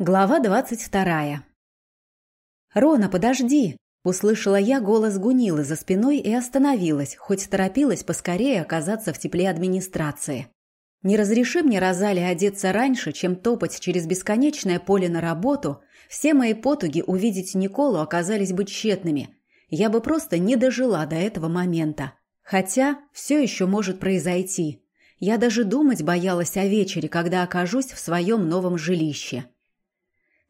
Глава двадцать вторая. «Рона, подожди!» – услышала я голос Гунилы за спиной и остановилась, хоть торопилась поскорее оказаться в тепле администрации. Не разреши мне, Розали, одеться раньше, чем топать через бесконечное поле на работу, все мои потуги увидеть Николу оказались бы тщетными. Я бы просто не дожила до этого момента. Хотя все еще может произойти. Я даже думать боялась о вечере, когда окажусь в своем новом жилище.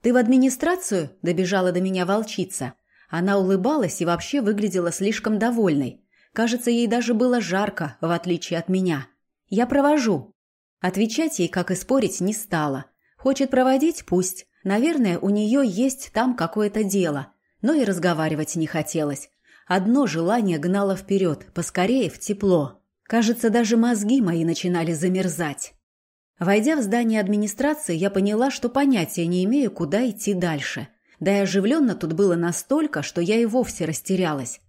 «Ты в администрацию?» – добежала до меня волчица. Она улыбалась и вообще выглядела слишком довольной. Кажется, ей даже было жарко, в отличие от меня. «Я провожу». Отвечать ей, как и спорить, не стала. Хочет проводить – пусть. Наверное, у нее есть там какое-то дело. Но и разговаривать не хотелось. Одно желание гнало вперед, поскорее в тепло. Кажется, даже мозги мои начинали замерзать. Войдя в здание администрации, я поняла, что понятия не имею, куда идти дальше. Да и оживленно тут было настолько, что я и вовсе растерялась.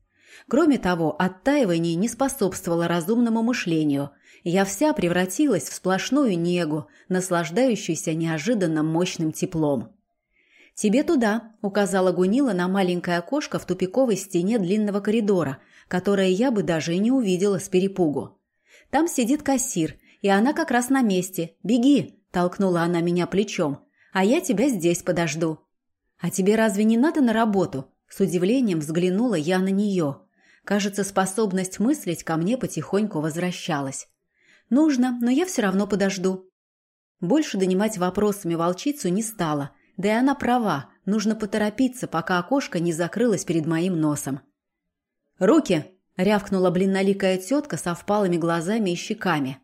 Кроме того, оттаивание не способствовало разумному мышлению. Я вся превратилась в сплошную негу, наслаждающуюся неожиданно мощным теплом. «Тебе туда», — указала Гунила на маленькое окошко в тупиковой стене длинного коридора, которое я бы даже и не увидела с перепугу. «Там сидит кассир, и она как раз на месте. Беги!» – толкнула она меня плечом. «А я тебя здесь подожду». «А тебе разве не надо на работу?» С удивлением взглянула я на нее. Кажется, способность мыслить ко мне потихоньку возвращалась. «Нужно, но я все равно подожду». Больше донимать вопросами волчицу не стала, да и она права, нужно поторопиться, пока окошко не закрылось перед моим носом. «Руки!» – рявкнула блинноликая тетка со впалыми глазами и щеками.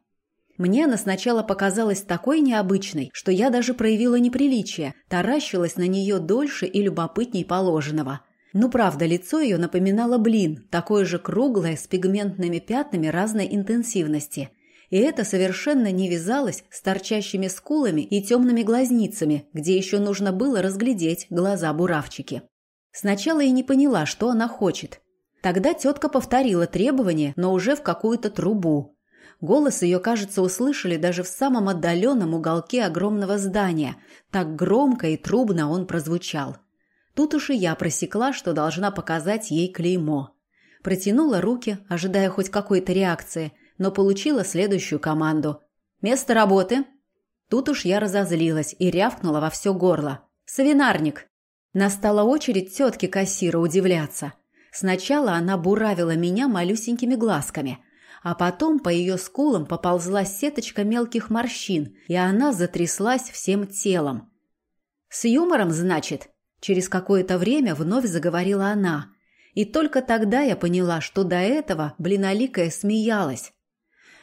Мне она сначала показалась такой необычной, что я даже проявила неприличие, таращилась на нее дольше и любопытней положенного. Ну правда, лицо ее напоминало блин, такое же круглое, с пигментными пятнами разной интенсивности. И это совершенно не вязалось с торчащими скулами и темными глазницами, где еще нужно было разглядеть глаза-буравчики. Сначала я не поняла, что она хочет. Тогда тетка повторила требование, но уже в какую-то трубу. Голос ее, кажется, услышали даже в самом отдаленном уголке огромного здания. Так громко и трубно он прозвучал. Тут уж и я просекла, что должна показать ей клеймо. Протянула руки, ожидая хоть какой-то реакции, но получила следующую команду. «Место работы!» Тут уж я разозлилась и рявкнула во все горло. «Свинарник!» Настала очередь тетки кассира удивляться. Сначала она буравила меня малюсенькими глазками – а потом по ее скулам поползла сеточка мелких морщин, и она затряслась всем телом. «С юмором, значит?» Через какое-то время вновь заговорила она. И только тогда я поняла, что до этого блиноликая смеялась.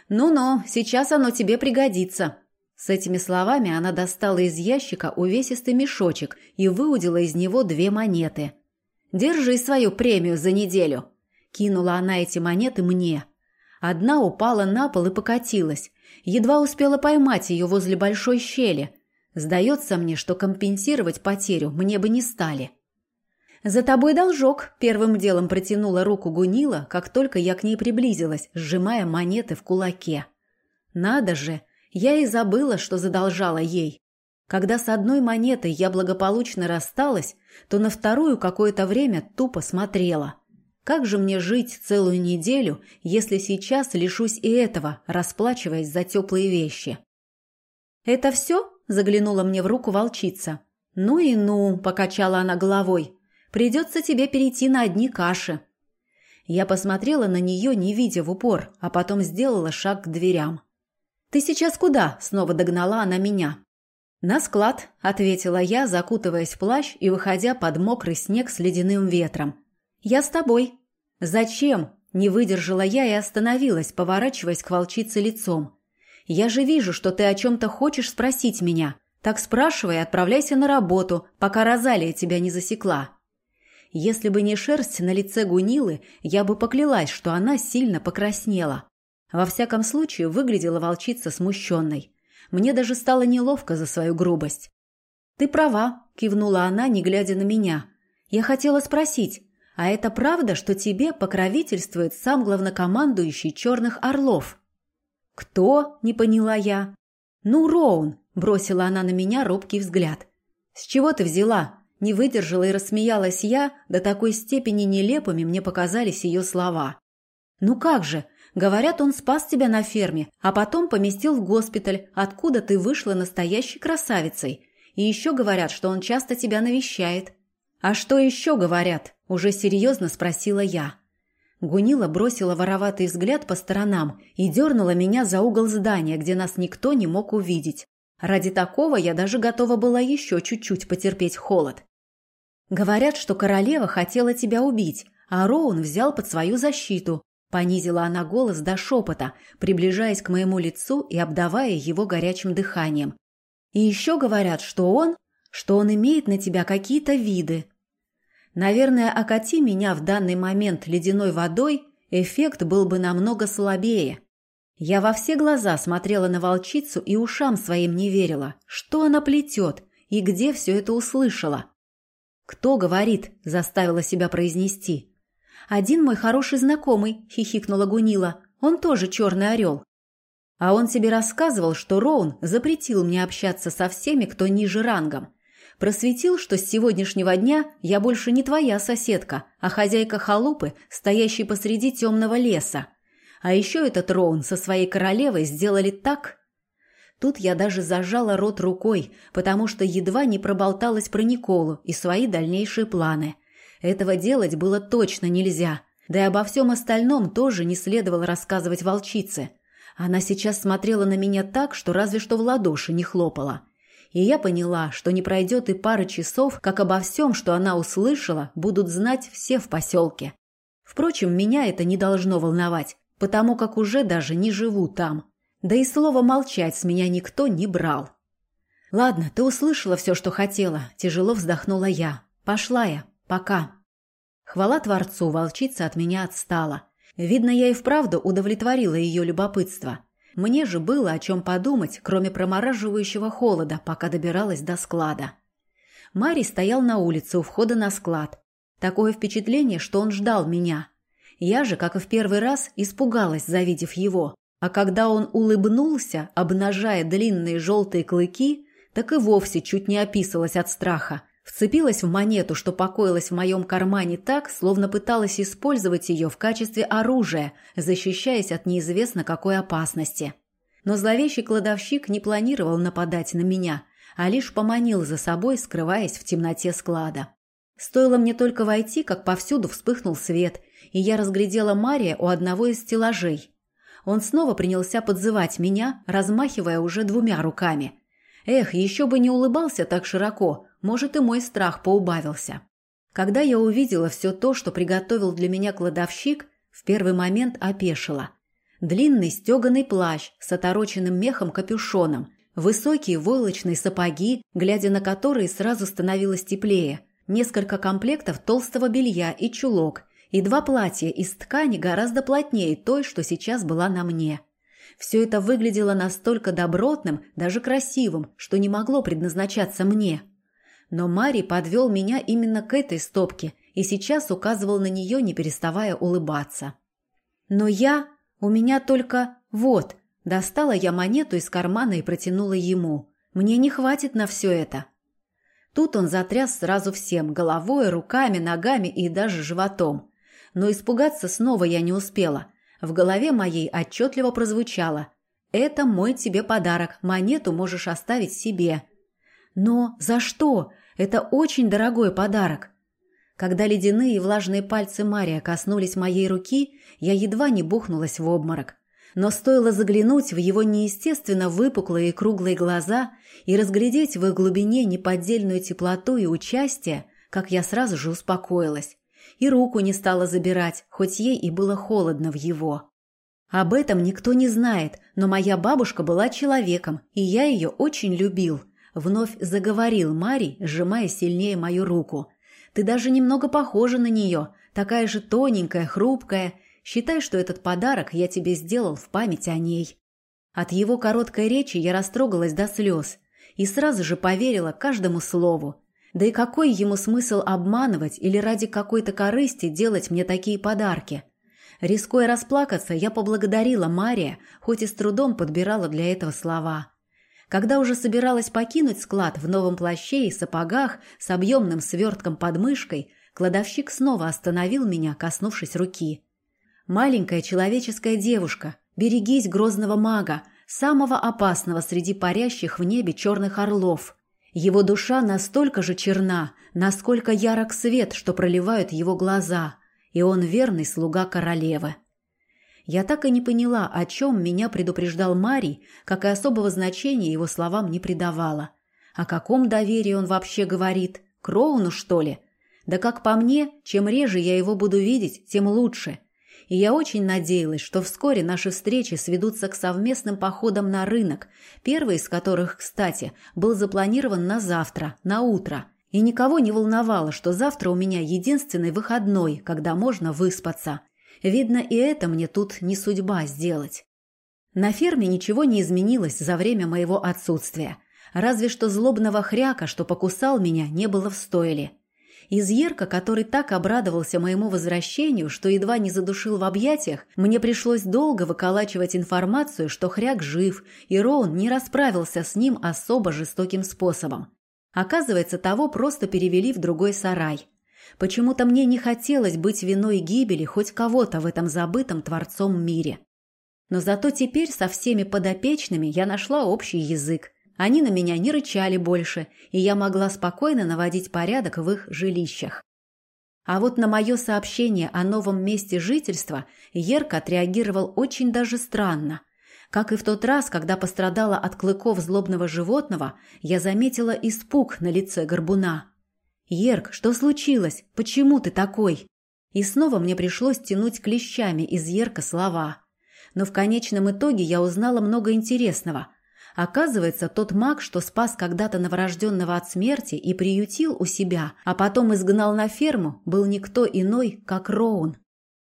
«Ну-ну, сейчас оно тебе пригодится». С этими словами она достала из ящика увесистый мешочек и выудила из него две монеты. «Держи свою премию за неделю». Кинула она эти монеты мне – Одна упала на пол и покатилась. Едва успела поймать ее возле большой щели. Сдается мне, что компенсировать потерю мне бы не стали. «За тобой должок», – первым делом протянула руку Гунила, как только я к ней приблизилась, сжимая монеты в кулаке. «Надо же! Я и забыла, что задолжала ей. Когда с одной монетой я благополучно рассталась, то на вторую какое-то время тупо смотрела. Как же мне жить целую неделю, если сейчас лишусь и этого, расплачиваясь за теплые вещи? «Это все?» – заглянула мне в руку волчица. «Ну и ну», – покачала она головой. «Придется тебе перейти на одни каши». Я посмотрела на нее, не видя в упор, а потом сделала шаг к дверям. «Ты сейчас куда?» – снова догнала она меня. «На склад», – ответила я, закутываясь в плащ и выходя под мокрый снег с ледяным ветром. «Я с тобой». «Зачем?» – не выдержала я и остановилась, поворачиваясь к волчице лицом. «Я же вижу, что ты о чем-то хочешь спросить меня. Так спрашивай и отправляйся на работу, пока Розалия тебя не засекла». Если бы не шерсть на лице Гунилы, я бы поклялась, что она сильно покраснела. Во всяком случае, выглядела волчица смущенной. Мне даже стало неловко за свою грубость. «Ты права», – кивнула она, не глядя на меня. «Я хотела спросить, а это правда, что тебе покровительствует сам главнокомандующий Черных Орлов?» «Кто?» – не поняла я. «Ну, Роун», – бросила она на меня робкий взгляд. «С чего ты взяла?» Не выдержала и рассмеялась я, до такой степени нелепыми мне показались ее слова. «Ну как же? Говорят, он спас тебя на ферме, а потом поместил в госпиталь, откуда ты вышла настоящей красавицей. И еще говорят, что он часто тебя навещает». «А что еще говорят?» – уже серьезно спросила я. Гунила бросила вороватый взгляд по сторонам и дернула меня за угол здания, где нас никто не мог увидеть. Ради такого я даже готова была еще чуть-чуть потерпеть холод. «Говорят, что королева хотела тебя убить, а Роун взял под свою защиту», понизила она голос до шепота, приближаясь к моему лицу и обдавая его горячим дыханием. «И еще говорят, что он, что он имеет на тебя какие-то виды, Наверное, окати меня в данный момент ледяной водой, эффект был бы намного слабее. Я во все глаза смотрела на волчицу и ушам своим не верила. Что она плетет и где все это услышала? «Кто говорит?» – заставила себя произнести. «Один мой хороший знакомый», – хихикнула Гунила. «Он тоже черный орел». А он тебе рассказывал, что Роун запретил мне общаться со всеми, кто ниже рангом. Просветил, что с сегодняшнего дня я больше не твоя соседка, а хозяйка халупы, стоящей посреди темного леса. А еще этот Роун со своей королевой сделали так... Тут я даже зажала рот рукой, потому что едва не проболталась про Николу и свои дальнейшие планы. Этого делать было точно нельзя. Да и обо всем остальном тоже не следовало рассказывать волчице. Она сейчас смотрела на меня так, что разве что в ладоши не хлопала и я поняла, что не пройдет и пары часов, как обо всем, что она услышала, будут знать все в поселке. Впрочем, меня это не должно волновать, потому как уже даже не живу там. Да и слово «молчать» с меня никто не брал. «Ладно, ты услышала все, что хотела», – тяжело вздохнула я. «Пошла я. Пока». Хвала Творцу, волчица от меня отстала. Видно, я и вправду удовлетворила ее любопытство. Мне же было о чем подумать, кроме промораживающего холода, пока добиралась до склада. Мари стоял на улице у входа на склад. Такое впечатление, что он ждал меня. Я же, как и в первый раз, испугалась, завидев его. А когда он улыбнулся, обнажая длинные желтые клыки, так и вовсе чуть не описалась от страха. Вцепилась в монету, что покоилась в моем кармане так, словно пыталась использовать ее в качестве оружия, защищаясь от неизвестно какой опасности. Но зловещий кладовщик не планировал нападать на меня, а лишь поманил за собой, скрываясь в темноте склада. Стоило мне только войти, как повсюду вспыхнул свет, и я разглядела Мария у одного из стеллажей. Он снова принялся подзывать меня, размахивая уже двумя руками. Эх, еще бы не улыбался так широко, может, и мой страх поубавился. Когда я увидела все то, что приготовил для меня кладовщик, в первый момент опешила. Длинный стеганый плащ с отороченным мехом капюшоном, высокие войлочные сапоги, глядя на которые сразу становилось теплее, несколько комплектов толстого белья и чулок, и два платья из ткани гораздо плотнее той, что сейчас была на мне. Все это выглядело настолько добротным, даже красивым, что не могло предназначаться мне. Но Мари подвел меня именно к этой стопке и сейчас указывал на нее, не переставая улыбаться. Но я... У меня только... Вот, достала я монету из кармана и протянула ему. Мне не хватит на все это. Тут он затряс сразу всем, головой, руками, ногами и даже животом. Но испугаться снова я не успела. В голове моей отчетливо прозвучало. «Это мой тебе подарок, монету можешь оставить себе». «Но за что? Это очень дорогой подарок. Когда ледяные и влажные пальцы Мария коснулись моей руки, я едва не бухнулась в обморок. Но стоило заглянуть в его неестественно выпуклые и круглые глаза и разглядеть в их глубине неподдельную теплоту и участие, как я сразу же успокоилась. И руку не стала забирать, хоть ей и было холодно в его. Об этом никто не знает, но моя бабушка была человеком, и я ее очень любил. Вновь заговорил Мари, сжимая сильнее мою руку. «Ты даже немного похожа на нее, такая же тоненькая, хрупкая. Считай, что этот подарок я тебе сделал в память о ней». От его короткой речи я растрогалась до слез и сразу же поверила каждому слову. Да и какой ему смысл обманывать или ради какой-то корысти делать мне такие подарки? Рискуя расплакаться, я поблагодарила Мария, хоть и с трудом подбирала для этого слова. Когда уже собиралась покинуть склад в новом плаще и сапогах с объемным свертком под мышкой, кладовщик снова остановил меня, коснувшись руки. «Маленькая человеческая девушка, берегись грозного мага, самого опасного среди парящих в небе черных орлов. Его душа настолько же черна, насколько ярок свет, что проливают его глаза, и он верный слуга королевы». Я так и не поняла, о чем меня предупреждал Марий, как и особого значения его словам не придавала. О каком доверии он вообще говорит? Кроуну, что ли? Да как по мне, чем реже я его буду видеть, тем лучше. И я очень надеялась, что вскоре наши встречи сведутся к совместным походам на рынок, первый из которых, кстати, был запланирован на завтра, на утро. И никого не волновало, что завтра у меня единственный выходной, когда можно выспаться. Видно, и это мне тут не судьба сделать. На ферме ничего не изменилось за время моего отсутствия. Разве что злобного хряка, что покусал меня, не было в стойле. Из Ерка, который так обрадовался моему возвращению, что едва не задушил в объятиях, мне пришлось долго выколачивать информацию, что хряк жив, и Роун не расправился с ним особо жестоким способом. Оказывается, того просто перевели в другой сарай. Почему-то мне не хотелось быть виной гибели хоть кого-то в этом забытом Творцом мире. Но зато теперь со всеми подопечными я нашла общий язык. Они на меня не рычали больше, и я могла спокойно наводить порядок в их жилищах. А вот на мое сообщение о новом месте жительства Ерк отреагировал очень даже странно. Как и в тот раз, когда пострадала от клыков злобного животного, я заметила испуг на лице горбуна. «Ерк, что случилось? Почему ты такой?» И снова мне пришлось тянуть клещами из Ерка слова. Но в конечном итоге я узнала много интересного. Оказывается, тот маг, что спас когда-то новорожденного от смерти и приютил у себя, а потом изгнал на ферму, был никто иной, как Роун.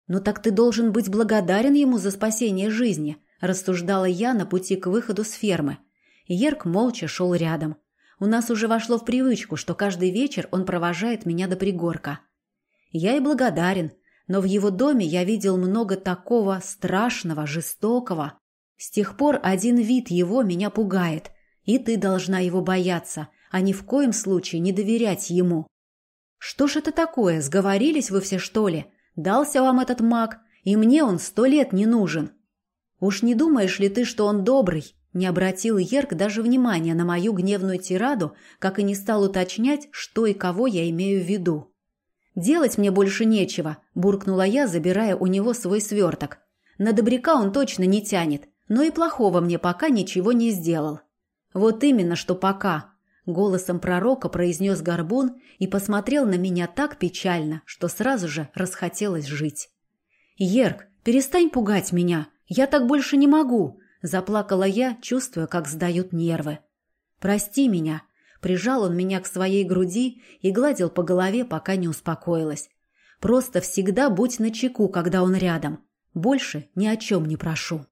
«Ну так ты должен быть благодарен ему за спасение жизни», рассуждала я на пути к выходу с фермы. Ерк молча шел рядом. У нас уже вошло в привычку, что каждый вечер он провожает меня до пригорка. Я и благодарен, но в его доме я видел много такого страшного, жестокого. С тех пор один вид его меня пугает, и ты должна его бояться, а ни в коем случае не доверять ему. Что ж это такое, сговорились вы все, что ли? Дался вам этот маг, и мне он сто лет не нужен. Уж не думаешь ли ты, что он добрый, не обратил Ерк даже внимания на мою гневную тираду, как и не стал уточнять, что и кого я имею в виду. «Делать мне больше нечего», – буркнула я, забирая у него свой сверток. «На добряка он точно не тянет, но и плохого мне пока ничего не сделал». «Вот именно, что пока», – голосом пророка произнес Горбун и посмотрел на меня так печально, что сразу же расхотелось жить. «Ерк, перестань пугать меня, я так больше не могу», Заплакала я, чувствуя, как сдают нервы. «Прости меня», Прижал он меня к своей груди и гладил по голове, пока не успокоилась. «Просто всегда будь начеку, когда он рядом. Больше ни о чем не прошу».